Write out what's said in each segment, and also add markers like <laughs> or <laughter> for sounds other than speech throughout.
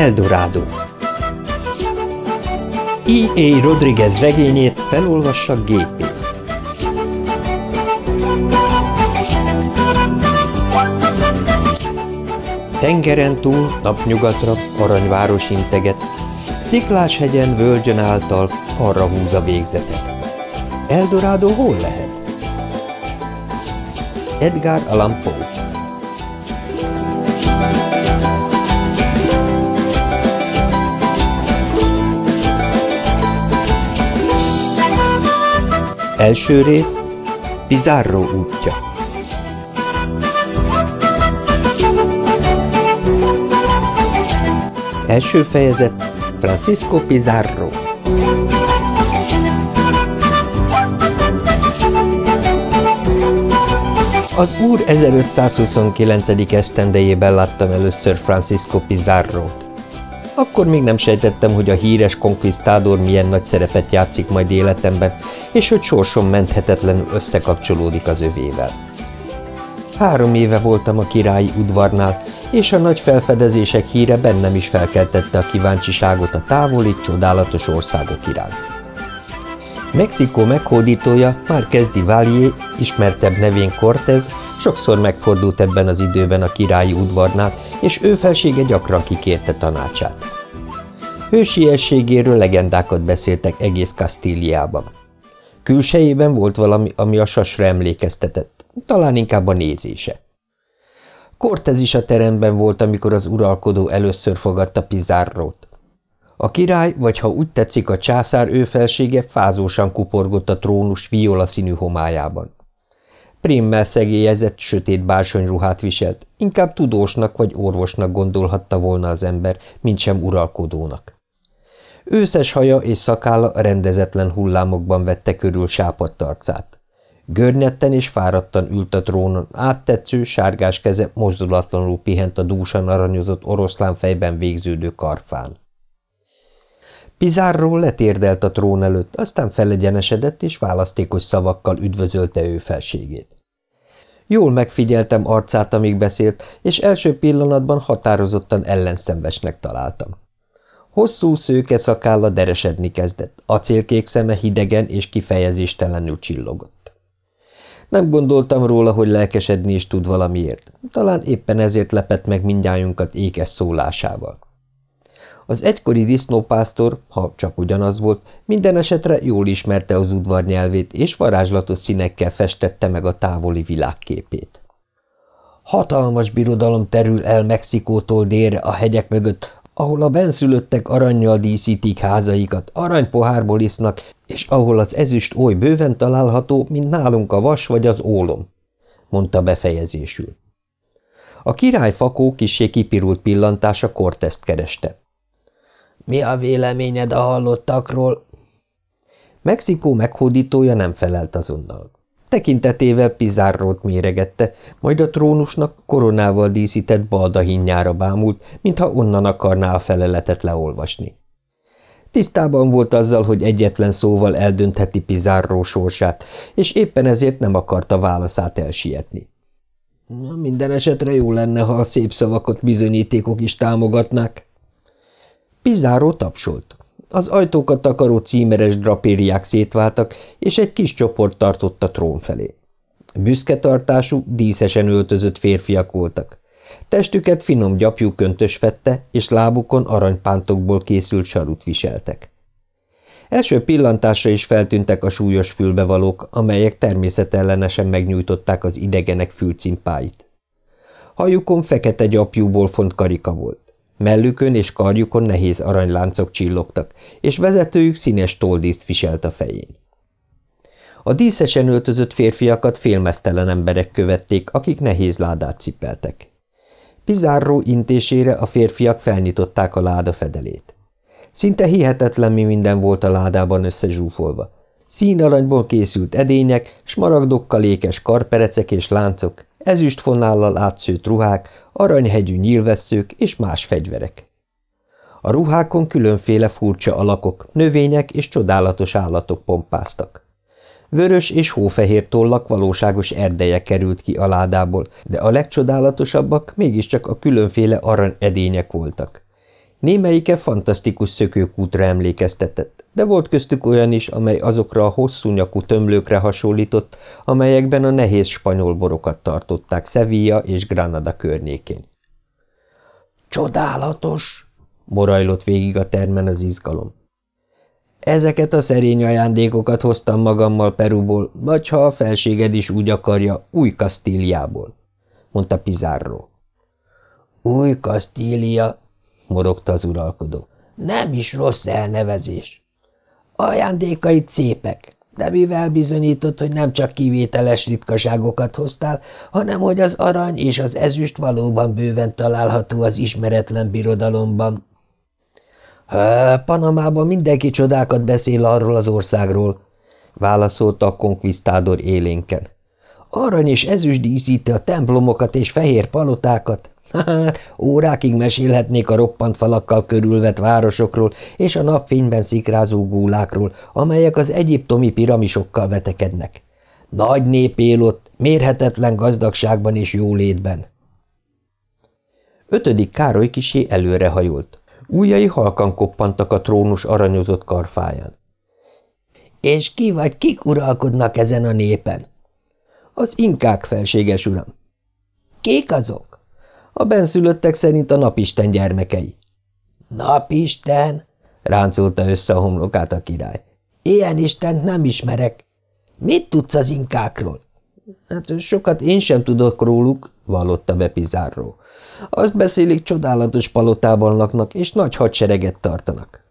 Eldorado E.A. Rodriguez regényét felolvassa gépész. Tengeren túl, napnyugatra, aranyváros integet, sziklás hegyen, völgyön által arra húz a végzetet. Eldorado hol lehet? Edgar Allan Poe Első rész Pizarro útja Első fejezet Francisco Pizarro Az úr 1529. esztendejében láttam először Francisco Pizarro-t. Akkor még nem sejtettem, hogy a híres konkvisztádor milyen nagy szerepet játszik majd életemben, és hogy sorsom menthetetlenül összekapcsolódik az övével. Három éve voltam a királyi udvarnál, és a nagy felfedezések híre bennem is felkeltette a kíváncsiságot a távoli, csodálatos országok iránt. Mexikó meghódítója kezdi Valier, ismertebb nevén Cortez, sokszor megfordult ebben az időben a királyi udvarnál, és ő felsége gyakran kikérte tanácsát. Hősiességéről legendákat beszéltek egész Kastíliában. Külsejében volt valami, ami a sasra emlékeztetett, talán inkább a nézése. Cortez is a teremben volt, amikor az uralkodó először fogadta Pizarrót. A király, vagy ha úgy tetszik a császár ő felsége, fázósan kuporgott a trónus viola színű homályában. Primmel szegélyezett, sötét bársonyruhát viselt, inkább tudósnak vagy orvosnak gondolhatta volna az ember, mint sem uralkodónak. Őszes haja és szakálla rendezetlen hullámokban vette körül sápadt arcát. Görnyetten és fáradtan ült a trónon, áttetsző, sárgás keze mozdulatlanul pihent a dúsan aranyozott oroszlán fejben végződő karfán. Pizarro letérdelt a trón előtt, aztán felegyenesedett és választékos szavakkal üdvözölte ő felségét. Jól megfigyeltem arcát, amíg beszélt, és első pillanatban határozottan ellenszembesnek találtam. Hosszú szőke szakálla deresedni kezdett, acélkék szeme hidegen és kifejezéstelenül csillogott. Nem gondoltam róla, hogy lelkesedni is tud valamiért, talán éppen ezért lepett meg mindjájunkat ékes szólásával. Az egykori disznópásztor, ha csak ugyanaz volt, minden esetre jól ismerte az udvar nyelvét, és varázslatos színekkel festette meg a távoli világképét. Hatalmas birodalom terül el Mexikótól délre a hegyek mögött, ahol a benszülöttek aranyjal díszítik házaikat, aranypohárból isznak, és ahol az ezüst oly bőven található, mint nálunk a vas vagy az ólom, mondta befejezésül. A király fakó kissé kipirult pillantása Cortezt kereste. Mi a véleményed a hallottakról? Mexikó meghódítója nem felelt azonnal. Tekintetével Pizarrót méregette, majd a trónusnak koronával díszített baldahinjára bámult, mintha onnan akarná a feleletet leolvasni. Tisztában volt azzal, hogy egyetlen szóval eldöntheti Pizarró sorsát, és éppen ezért nem akarta válaszát elsietni. Minden esetre jó lenne, ha a szép szavakat bizonyítékok is támogatnák, Pizáró tapsolt. Az ajtókat takaró címeres drapériák szétváltak, és egy kis csoport tartott a trón felé. Büszke tartású, díszesen öltözött férfiak voltak. Testüket finom gyapjú köntös fette, és lábukon aranypántokból készült sarut viseltek. Első pillantásra is feltűntek a súlyos fülbevalók, amelyek természetellenesen megnyújtották az idegenek fülcimpáit. Hajukon fekete gyapjúból font karika volt. Mellükön és karjukon nehéz aranyláncok csillogtak, és vezetőjük színes toldíszt viselt a fején. A díszesen öltözött férfiakat félmeztelen emberek követték, akik nehéz ládát cipeltek. Pizárró intésére a férfiak felnyitották a láda fedelét. Szinte hihetetlen mi minden volt a ládában összezsúfolva. Színaranyból készült edények, smaragdokkal ékes karperecek és láncok, ezüstfonállal átszőtt ruhák, aranyhegyű nyílvesszők és más fegyverek. A ruhákon különféle furcsa alakok, növények és csodálatos állatok pompáztak. Vörös és hófehér tollak valóságos erdeje került ki a ládából, de a legcsodálatosabbak mégiscsak a különféle arany edények voltak. Némelyike fantasztikus szökőkútra emlékeztetett, de volt köztük olyan is, amely azokra a hosszú nyakú tömlőkre hasonlított, amelyekben a nehéz spanyol borokat tartották Sevilla és Granada környékén. – Csodálatos! – morajlott végig a termen az izgalom. Ezeket a szerény ajándékokat hoztam magammal Peruból, vagy ha a felséged is úgy akarja, új Kasztíliából, mondta Pizarro. Új Kasztília, morogta az uralkodó. Nem is rossz elnevezés. Ajándékaid szépek, de mivel bizonyított, hogy nem csak kivételes ritkaságokat hoztál, hanem hogy az arany és az ezüst valóban bőven található az ismeretlen birodalomban, Panamában mindenki csodákat beszél arról az országról, válaszolta a konkvisztádor élénken. Arany és ezüst díszíti a templomokat és fehér palotákat. <laughs> Órákig mesélhetnék a roppant falakkal körülvett városokról és a napfényben szikrázó gúlákról, amelyek az egyiptomi piramisokkal vetekednek. Nagy nép él ott, mérhetetlen gazdagságban és jólétben. Ötödik Károly kisé előrehajolt. Újjai halkan koppantak a trónus aranyozott karfáján. – És ki vagy kik uralkodnak ezen a népen? – Az inkák, felséges uram. – Kik azok? – A benszülöttek szerint a napisten gyermekei. – Napisten? – ráncolta össze a homlokát a király. – Ilyen istent nem ismerek. Mit tudsz az inkákról? – Hát sokat én sem tudok róluk, vallotta be Pizarro. Azt beszélik, csodálatos palotában laknak, és nagy hadsereget tartanak.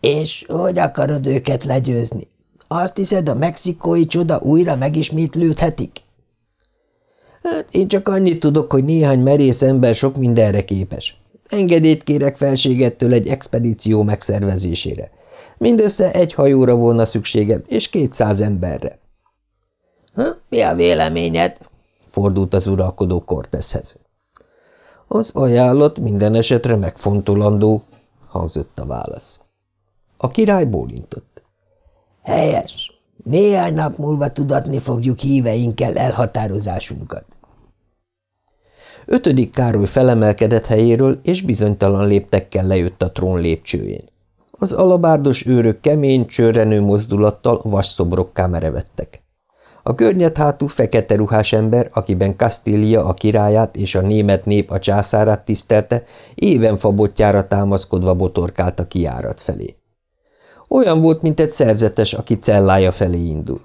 És hogy akarod őket legyőzni? Azt hiszed, a mexikói csoda újra megismétlődhetik? Hát én csak annyit tudok, hogy néhány merész ember sok mindenre képes. Engedélyt kérek felségettől egy expedíció megszervezésére. Mindössze egy hajóra volna szükségem, és kétszáz emberre. Mi a véleményed? – fordult az uralkodó Cortezhez. Az ajánlat minden esetre megfontolandó, hangzott a válasz. A király bólintott. Helyes. Néhány nap múlva tudatni fogjuk híveinkkel elhatározásunkat. Ötödik Károly felemelkedett helyéről, és bizonytalan léptekkel lejött a trón lépcsőjén. Az alabárdos őrök kemény, csörrenő mozdulattal vasszobrokká merevettek. A környet hátú fekete ruhás ember, akiben Kastília a királyát és a német nép a császárát tisztelte, éven fabotjára támaszkodva botorkált a kiárat felé. Olyan volt, mint egy szerzetes, aki cellája felé indul.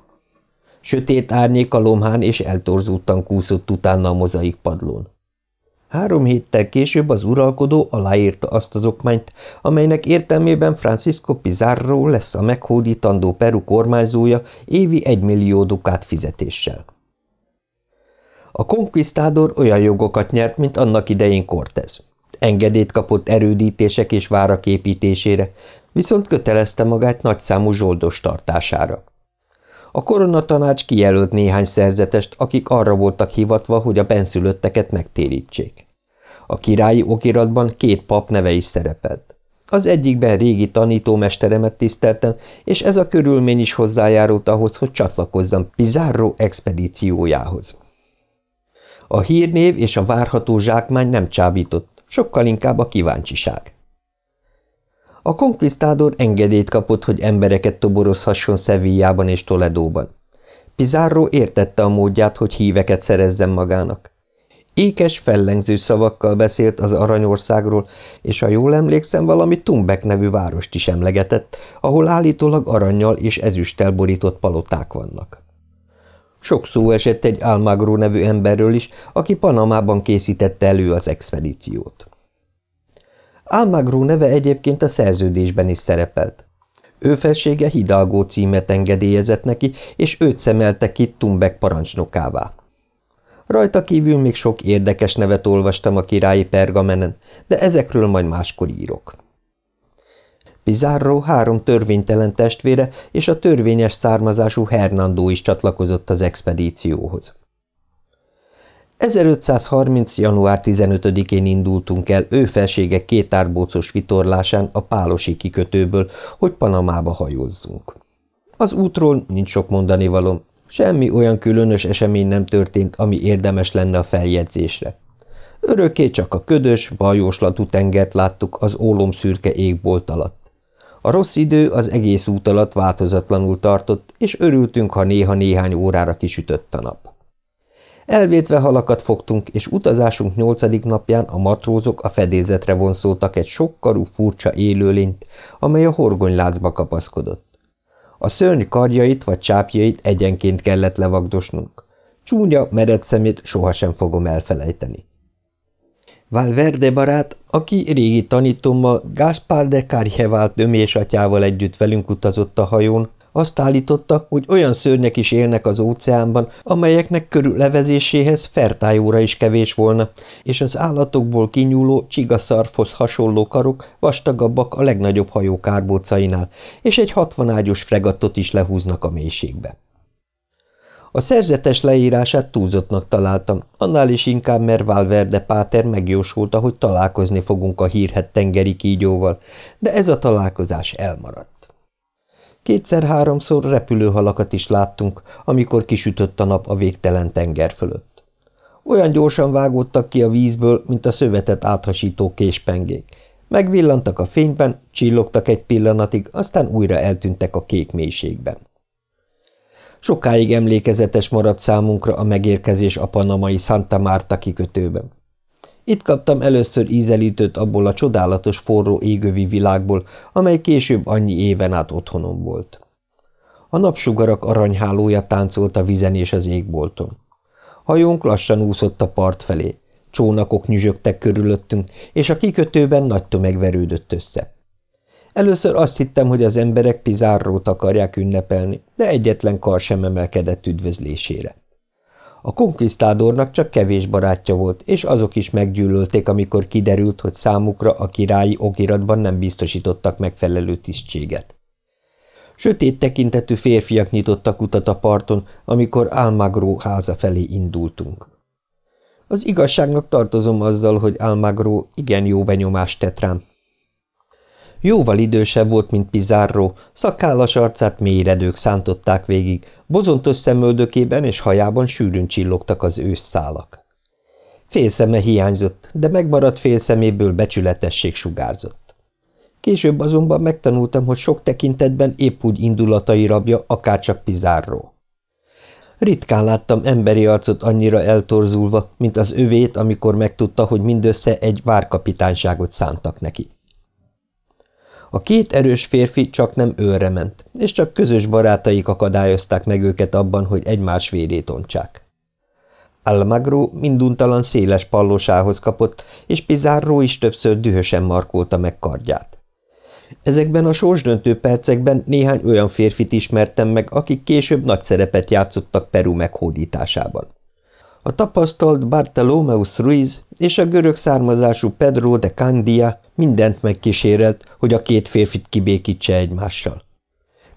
Sötét árnyék a lomhán és eltorzultan kúszott utána a mozaik padlón. Három héttel később az uralkodó aláírta azt az okmányt, amelynek értelmében Francisco Pizarro lesz a meghódítandó Peru kormányzója évi egymillió dukát fizetéssel. A konkvisztádor olyan jogokat nyert, mint annak idején Cortez. Engedélyt kapott erődítések és várak építésére, viszont kötelezte magát nagyszámú zsoldos tartására. A koronatanács kijelölt néhány szerzetest, akik arra voltak hivatva, hogy a benszülötteket megtérítsék. A királyi okiratban két pap neve is szerepelt. Az egyikben régi tanítómesteremet tiszteltem, és ez a körülmény is hozzájárult ahhoz, hogy csatlakozzam Pizarro expedíciójához. A hírnév és a várható zsákmány nem csábított, sokkal inkább a kíváncsiság. A konkvisztádor engedélyt kapott, hogy embereket toborozhasson Szevillában és Toledóban. Pizarro értette a módját, hogy híveket szerezzen magának. Ékes, fellengző szavakkal beszélt az Aranyországról, és ha jól emlékszem, valami Tumbek nevű várost is emlegetett, ahol állítólag aranyjal és ezüsttel borított paloták vannak. Sok szó esett egy Almagro nevű emberről is, aki Panamában készítette elő az expedíciót. Almagro neve egyébként a szerződésben is szerepelt. Ő felsége Hidalgo címet engedélyezett neki, és őt szemelte ki Tumbek parancsnokává. Rajta kívül még sok érdekes nevet olvastam a királyi pergamenen, de ezekről majd máskor írok. Pizarro három törvénytelen testvére és a törvényes származású Hernando is csatlakozott az expedícióhoz. 1530. január 15-én indultunk el ő felsége két árbócos vitorlásán a Pálosi kikötőből, hogy Panamába hajózzunk. Az útról nincs sok mondani Semmi olyan különös esemény nem történt, ami érdemes lenne a feljegyzésre. Örökké csak a ködös, bajóslatú tengert láttuk az ólomszürke égbolt alatt. A rossz idő az egész út alatt változatlanul tartott, és örültünk, ha néha néhány órára kisütött a nap. Elvétve halakat fogtunk, és utazásunk nyolcadik napján a matrózok a fedézetre vonszoltak egy sokkarú furcsa élőlényt, amely a horgonylácba kapaszkodott. A szörny karjait vagy csápjait egyenként kellett levagdosnunk. Csúnya, mered szemét sohasem fogom elfelejteni. Valverde barát, aki régi tanítommal Gáspár de Carjevált dömés atyával együtt velünk utazott a hajón, azt állította, hogy olyan szörnyek is élnek az óceánban, amelyeknek körül levezéséhez fertájóra is kevés volna, és az állatokból kinyúló csigaszarfhoz hasonló karok vastagabbak a legnagyobb hajók árbócainál, és egy hatvanágyos fregattot is lehúznak a mélységbe. A szerzetes leírását túlzottnak találtam, annál is inkább, mert Valverde Páter megjósolta, hogy találkozni fogunk a hírhet tengeri kígyóval, de ez a találkozás elmaradt. Kétszer-háromszor repülőhalakat is láttunk, amikor kisütött a nap a végtelen tenger fölött. Olyan gyorsan vágódtak ki a vízből, mint a szövetet áthasító késpengék. Megvillantak a fényben, csillogtak egy pillanatig, aztán újra eltűntek a kék mélységben. Sokáig emlékezetes maradt számunkra a megérkezés a panamai Santa Marta kikötőben. Itt kaptam először ízelítőt abból a csodálatos forró égövi világból, amely később annyi éven át otthonom volt. A napsugarak aranyhálója táncolt a vizen és az égbolton. Hajónk lassan úszott a part felé, csónakok nyüzsögtek körülöttünk, és a kikötőben nagy tömeg verődött össze. Először azt hittem, hogy az emberek Pizárrót akarják ünnepelni, de egyetlen kar sem emelkedett üdvözlésére. A konkvisztádornak csak kevés barátja volt, és azok is meggyűlölték, amikor kiderült, hogy számukra a királyi okiratban nem biztosítottak megfelelő tisztséget. Sötét tekintetű férfiak nyitottak utat a parton, amikor Almagro háza felé indultunk. Az igazságnak tartozom azzal, hogy Almagro igen jó benyomást tett rám, Jóval idősebb volt, mint Pizarro, szakállas arcát mélyredők szántották végig, bozontos szemöldökében és hajában sűrűn csillogtak az ősszálak. Félszeme hiányzott, de megmaradt félszeméből becsületesség sugárzott. Később azonban megtanultam, hogy sok tekintetben épp úgy indulatai rabja, akárcsak Pizarro. Ritkán láttam emberi arcot annyira eltorzulva, mint az övét, amikor megtudta, hogy mindössze egy várkapitányságot szántak neki. A két erős férfi csak nem őre ment, és csak közös barátaik akadályozták meg őket abban, hogy egymás vérét ontsák. Almagro minduntalan széles pallósához kapott, és Pizarro is többször dühösen markolta meg kardját. Ezekben a sorsdöntő percekben néhány olyan férfit ismertem meg, akik később nagy szerepet játszottak Peru meghódításában. A tapasztalt Bartolomeus Ruiz és a görög származású Pedro de Candia mindent megkísérelt, hogy a két férfit kibékítse egymással.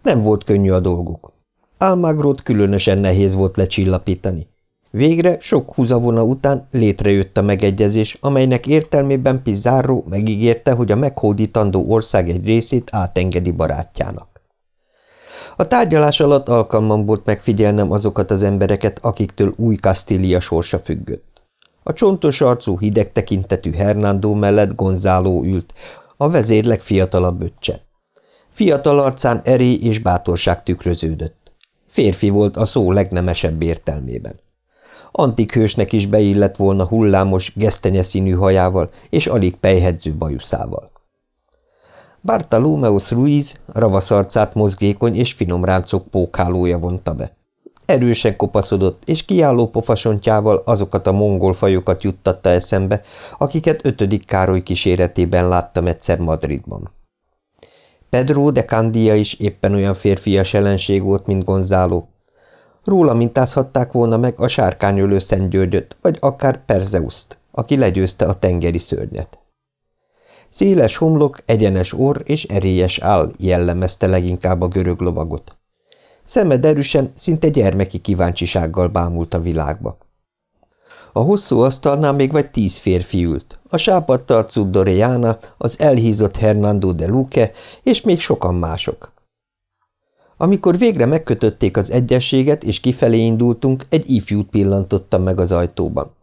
Nem volt könnyű a dolguk. Almagrót különösen nehéz volt lecsillapítani. Végre sok húzavona után létrejött a megegyezés, amelynek értelmében Pizarro megígérte, hogy a meghódítandó ország egy részét átengedi barátjának. A tárgyalás alatt alkalmam volt megfigyelnem azokat az embereket, akiktől új Kastília sorsa függött. A csontos arcú, hideg tekintetű Hernando mellett Gonzáló ült, a vezér legfiatalabb öccse. Fiatal arcán erély és bátorság tükröződött. Férfi volt a szó legnemesebb értelmében. Antik hősnek is beillett volna hullámos, gesztenyeszínű hajával és alig pejhedző bajuszával. Bartolomeus Ruiz ravaszarcát mozgékony és finom ráncok pókhálója vonta be. Erősen kopaszodott, és kiálló pofasontjával azokat a mongol fajokat juttatta eszembe, akiket ötödik Károly kíséretében láttam egyszer Madridban. Pedro de Candia is éppen olyan férfias ellenség volt, mint Gonzáló. Róla mintázhatták volna meg a sárkányölő Szent Györgyöt, vagy akár Perzeuszt, aki legyőzte a tengeri szörnyet. Széles homlok, egyenes orr és erélyes áll jellemezte leginkább a görög lovagot. Szeme derűsen, szinte gyermeki kíváncsisággal bámult a világba. A hosszú asztalnál még vagy tíz férfi ült, a sápadtarcú Doriana, az elhízott Hernando de Luque, és még sokan mások. Amikor végre megkötötték az egyességet, és kifelé indultunk, egy ifjút pillantottam meg az ajtóban.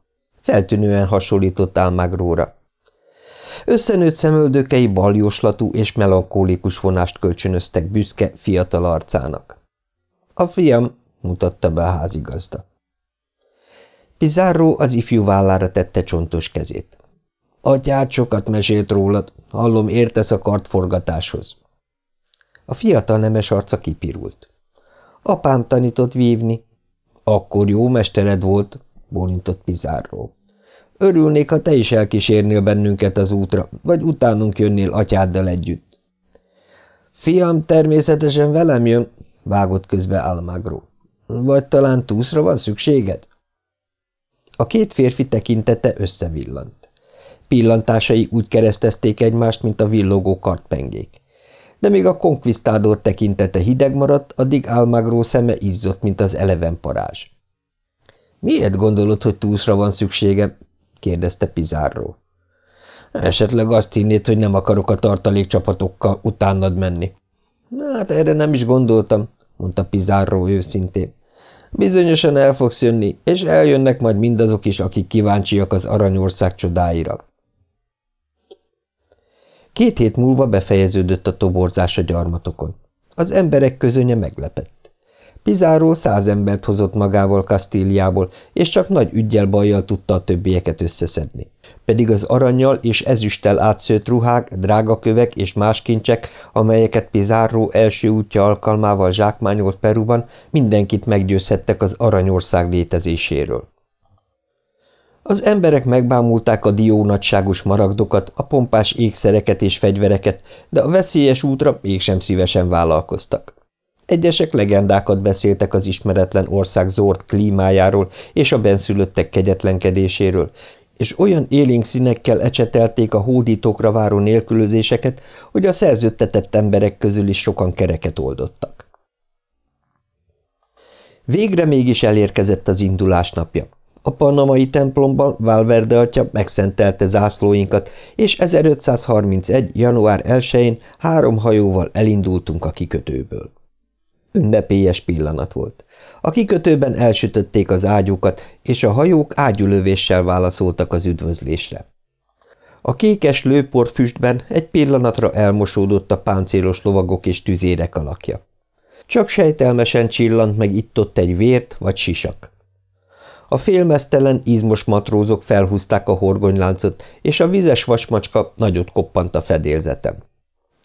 Feltűnően hasonlított Álmágróra. Összenőtt szemöldökei baljóslatú és melankólikus vonást kölcsönöztek büszke, fiatal arcának. A fiam, mutatta be a házigazda. Pizarro az ifjú vállára tette csontos kezét. Atyád sokat mesélt rólad, hallom értesz a kartforgatáshoz. A fiatal nemes arca kipirult. Apám tanított vívni. Akkor jó mestered volt, bólintott Pizarro. Örülnék, ha te is elkísérnél bennünket az útra, vagy utánunk jönnél atyáddal együtt. Fiam természetesen velem jön, vágott közbe Almagro. Vagy talán túszra van szükséged? A két férfi tekintete összevillant. Pillantásai úgy keresztezték egymást, mint a villogó kartpengék. De még a konkvisztádor tekintete hideg maradt, addig Almagro szeme izzott, mint az eleven parázs. – Miért gondolod, hogy túszra van szükségem? – kérdezte Pizarro. – Esetleg azt hinnéd, hogy nem akarok a tartalékcsapatokkal utánad menni. – Hát erre nem is gondoltam – mondta Pizarro őszintén. Bizonyosan el fogsz jönni, és eljönnek majd mindazok is, akik kíváncsiak az aranyország csodáira. Két hét múlva befejeződött a toborzás a gyarmatokon. Az emberek közönye meglepett. Pizarro száz embert hozott magával Kastíliából, és csak nagy ügyel bajjal tudta a többieket összeszedni. Pedig az aranyjal és ezüsttel átszőtt ruhák, drágakövek és más kincsek, amelyeket Pizarro első útja alkalmával zsákmányolt Peruban, mindenkit meggyőzhettek az aranyország létezéséről. Az emberek megbámulták a dió nagyságos maragdokat, a pompás ékszereket és fegyvereket, de a veszélyes útra mégsem szívesen vállalkoztak. Egyesek legendákat beszéltek az ismeretlen ország zord klímájáról és a benszülöttek kegyetlenkedéséről, és olyan élénk színekkel ecsetelték a hódítókra váró nélkülözéseket, hogy a szerződtetett emberek közül is sokan kereket oldottak. Végre mégis elérkezett az indulás napja. A panamai templomban Valverde atya megszentelte zászlóinkat, és 1531. január 1-én három hajóval elindultunk a kikötőből. Ünnepélyes pillanat volt. A kikötőben elsütötték az ágyukat, és a hajók ágyulövéssel válaszoltak az üdvözlésre. A kékes lőpor füstben egy pillanatra elmosódott a páncélos lovagok és tüzérek alakja. Csak sejtelmesen csillant meg itt-ott egy vért vagy sisak. A félmeztelen, izmos matrózok felhúzták a horgonyláncot, és a vizes vasmacska nagyot koppant a fedélzetem.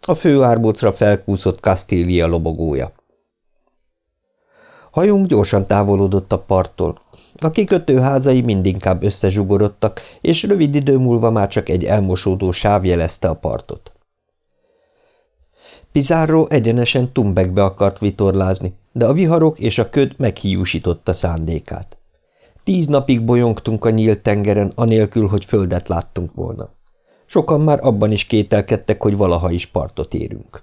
A főárbocra felkúszott Kastília lobogója. Hajunk gyorsan távolodott a parttól. A kikötő házai mindinkább összezsugorodtak, és rövid idő múlva már csak egy elmosódó sáv jelezte a partot. Pizarro egyenesen Tumbekbe akart vitorlázni, de a viharok és a köd meghiúsította szándékát. Tíz napig bolyongtunk a nyílt tengeren, anélkül, hogy földet láttunk volna. Sokan már abban is kételkedtek, hogy valaha is partot érünk.